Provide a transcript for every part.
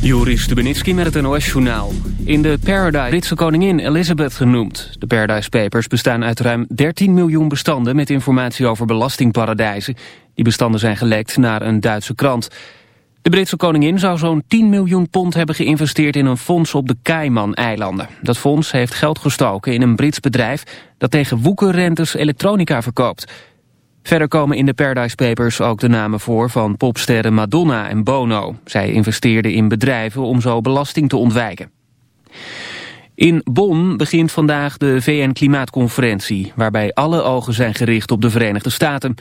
Joris Stubenitski met het NOS-journaal. In de Paradise Britse koningin Elizabeth genoemd. De Paradise Papers bestaan uit ruim 13 miljoen bestanden... met informatie over belastingparadijzen. Die bestanden zijn gelekt naar een Duitse krant. De Britse koningin zou zo'n 10 miljoen pond hebben geïnvesteerd... in een fonds op de Cayman-eilanden. Dat fonds heeft geld gestoken in een Brits bedrijf... dat tegen woekerrentes elektronica verkoopt... Verder komen in de Paradise Papers ook de namen voor van popsterren Madonna en Bono. Zij investeerden in bedrijven om zo belasting te ontwijken. In Bonn begint vandaag de VN-klimaatconferentie... waarbij alle ogen zijn gericht op de Verenigde Staten.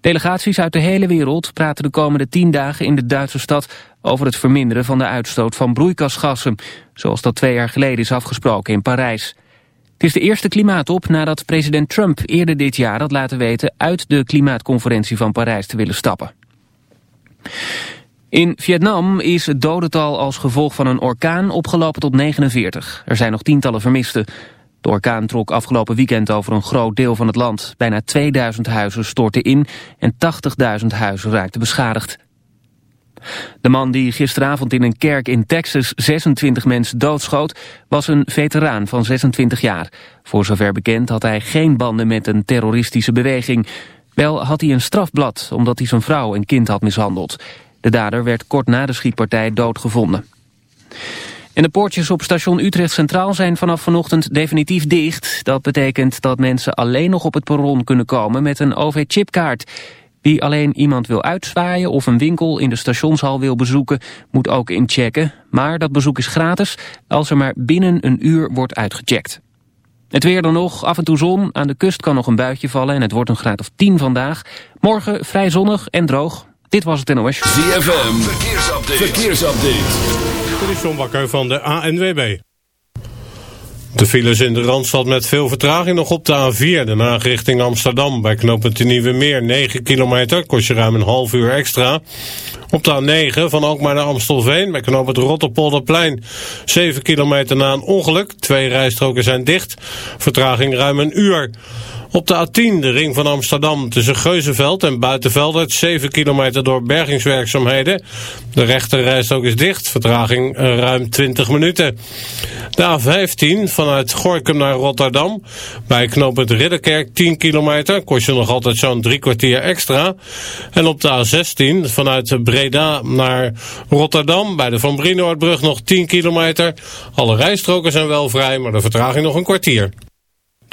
Delegaties uit de hele wereld praten de komende tien dagen in de Duitse stad... over het verminderen van de uitstoot van broeikasgassen... zoals dat twee jaar geleden is afgesproken in Parijs. Het is de eerste klimaatop nadat president Trump eerder dit jaar had laten weten uit de klimaatconferentie van Parijs te willen stappen. In Vietnam is het dodental als gevolg van een orkaan opgelopen tot 49. Er zijn nog tientallen vermisten. De orkaan trok afgelopen weekend over een groot deel van het land. Bijna 2000 huizen stortten in en 80.000 huizen raakten beschadigd. De man die gisteravond in een kerk in Texas 26 mensen doodschoot... was een veteraan van 26 jaar. Voor zover bekend had hij geen banden met een terroristische beweging. Wel had hij een strafblad omdat hij zijn vrouw en kind had mishandeld. De dader werd kort na de schietpartij doodgevonden. En de poortjes op station Utrecht Centraal zijn vanaf vanochtend definitief dicht. Dat betekent dat mensen alleen nog op het perron kunnen komen met een OV-chipkaart... Wie alleen iemand wil uitzwaaien of een winkel in de stationshal wil bezoeken, moet ook inchecken. Maar dat bezoek is gratis als er maar binnen een uur wordt uitgecheckt. Het weer dan nog, af en toe zon, aan de kust kan nog een buitje vallen en het wordt een graad of 10 vandaag. Morgen vrij zonnig en droog. Dit was het NOS. ZFM, verkeersupdate. verkeersupdate. Dit is John Bakker van de ANWB. De files in de Randstad met veel vertraging nog op de A4, de Haag richting Amsterdam. Bij knooppunt de Nieuwe Meer, 9 kilometer, kost je ruim een half uur extra. Op de A9 van Alkmaar naar Amstelveen, bij knooppunt Rotterpolderplein. 7 kilometer na een ongeluk, twee rijstroken zijn dicht. Vertraging ruim een uur. Op de A10, de ring van Amsterdam, tussen Geuzenveld en Buitenveldert, 7 kilometer door bergingswerkzaamheden. De rechterrijstrook is dicht, vertraging eh, ruim 20 minuten. De A15, vanuit Gorkum naar Rotterdam, bij knooppunt Ridderkerk, 10 kilometer, kost je nog altijd zo'n drie kwartier extra. En op de A16, vanuit Breda naar Rotterdam, bij de Van Brienoordbrug nog 10 kilometer. Alle rijstroken zijn wel vrij, maar de vertraging nog een kwartier.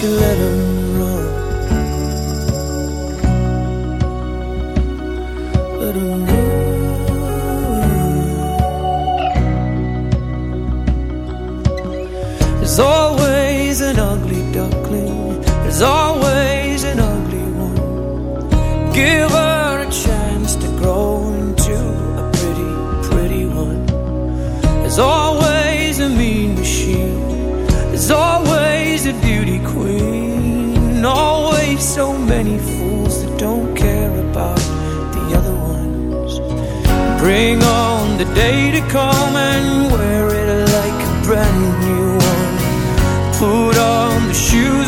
You On the day to come and wear it like a brand new one. Put on the shoes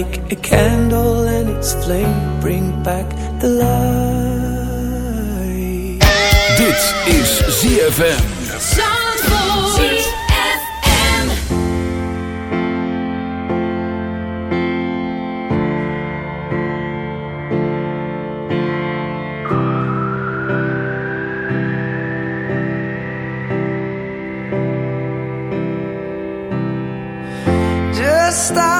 Like a candle and its flame bring back the light. Dit is ZFM. Just stop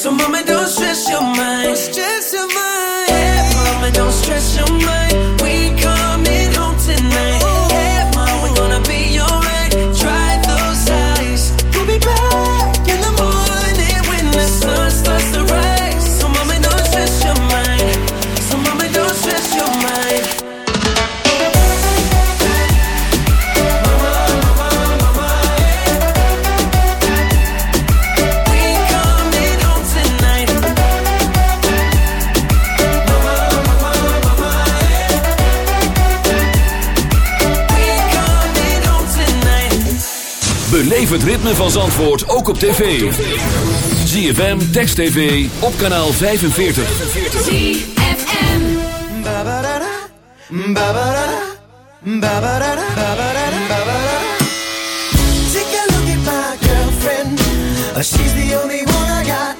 So mama ritme van Zandvoort ook op tv. ZFM, Text TV, op kanaal 45. ZFM. Take a look at my girlfriend. She's the only one I got.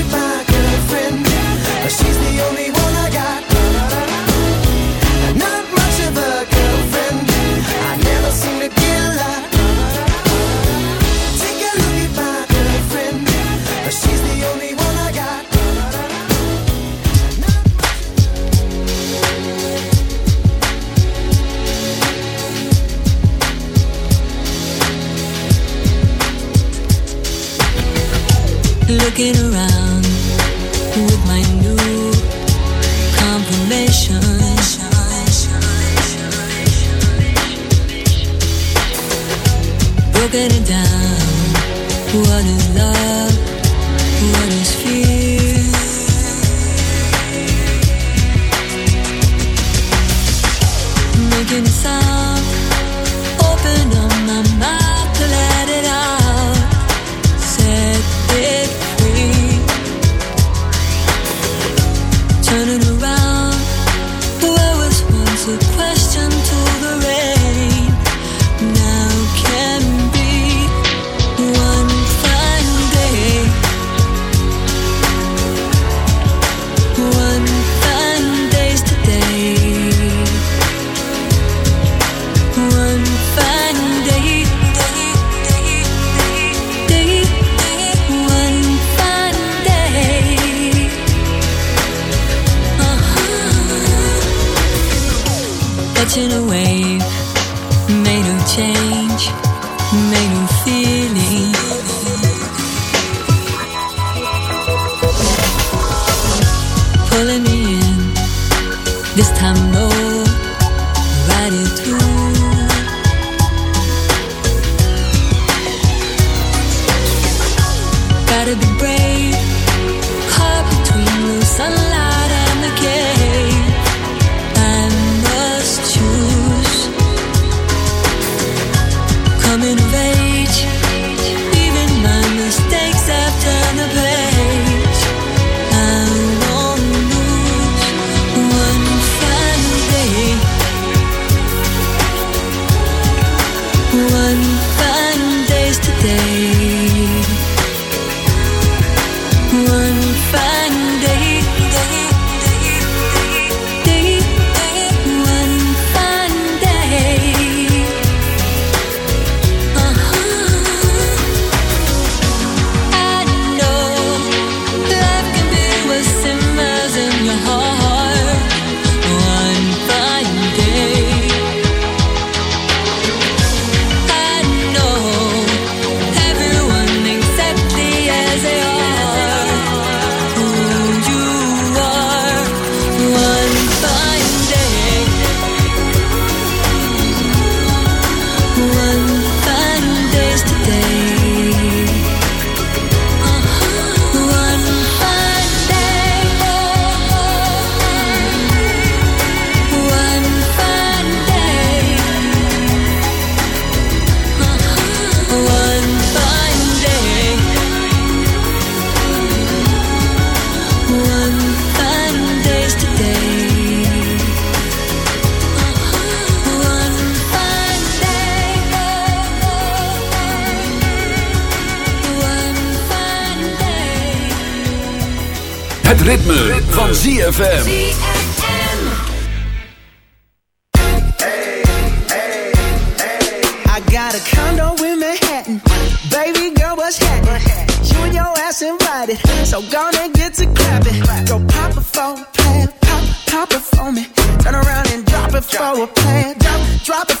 girl, what's happening? You and your ass invited. So gonna get to clapping. Go pop it for a plan. Pop, pop it for me. Turn around and drop it for a plan. Drop, drop it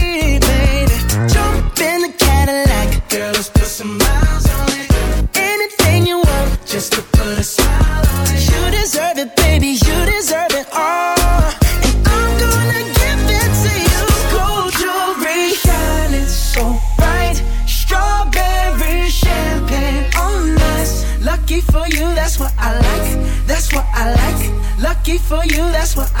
you, that's what I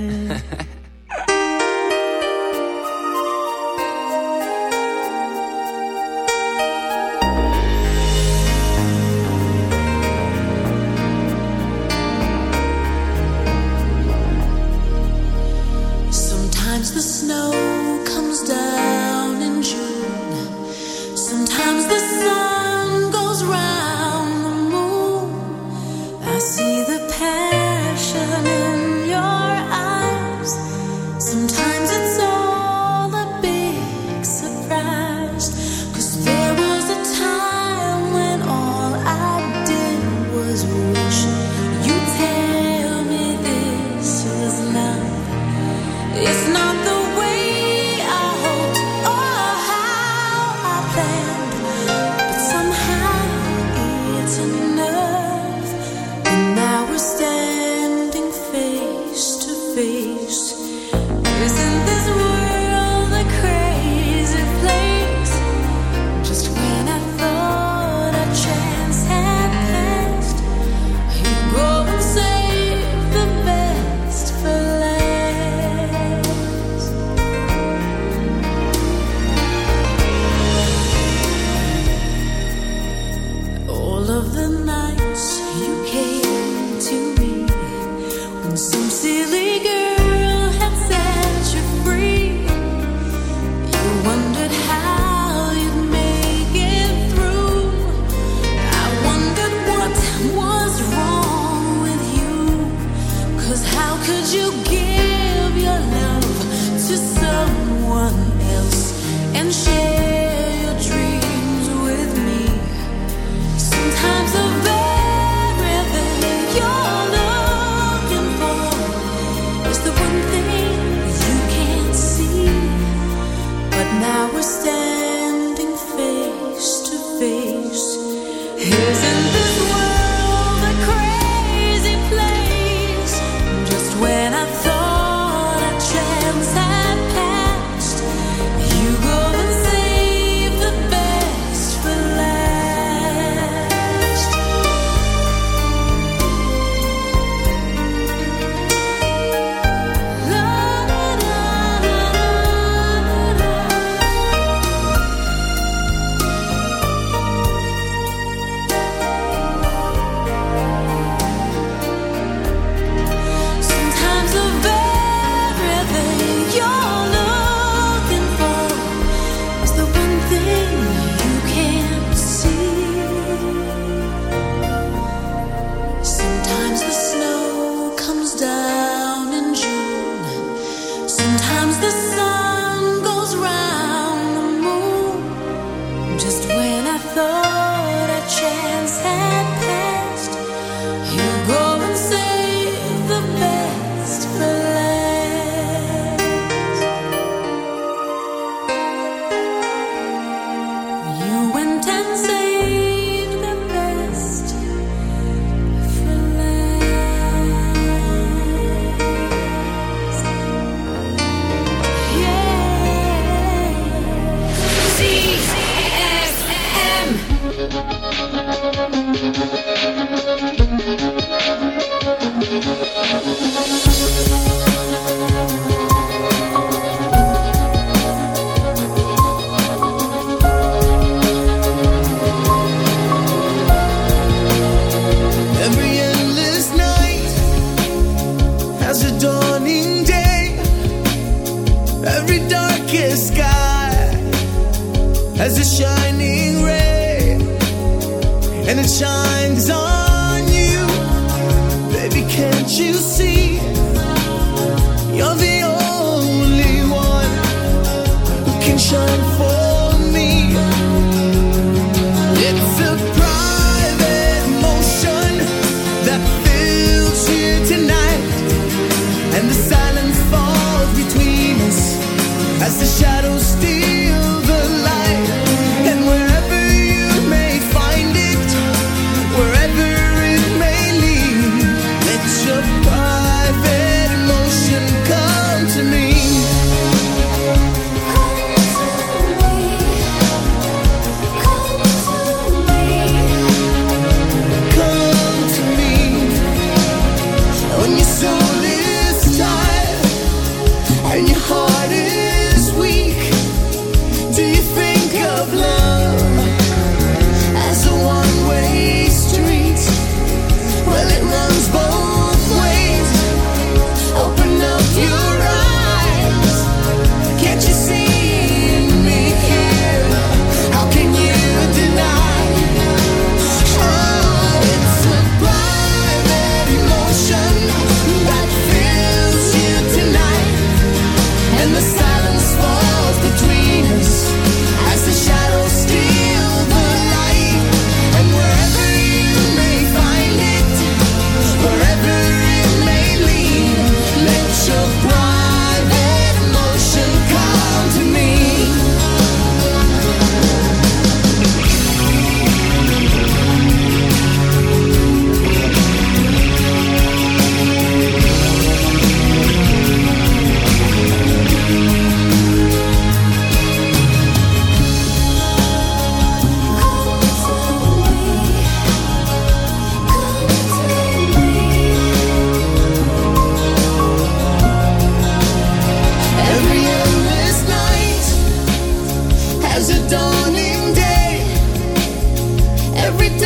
as the shadows steal.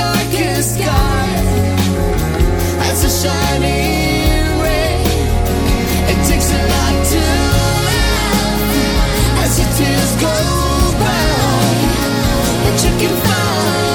darkest sky a shining ray. It takes a lot to as your tears go by, but you can find.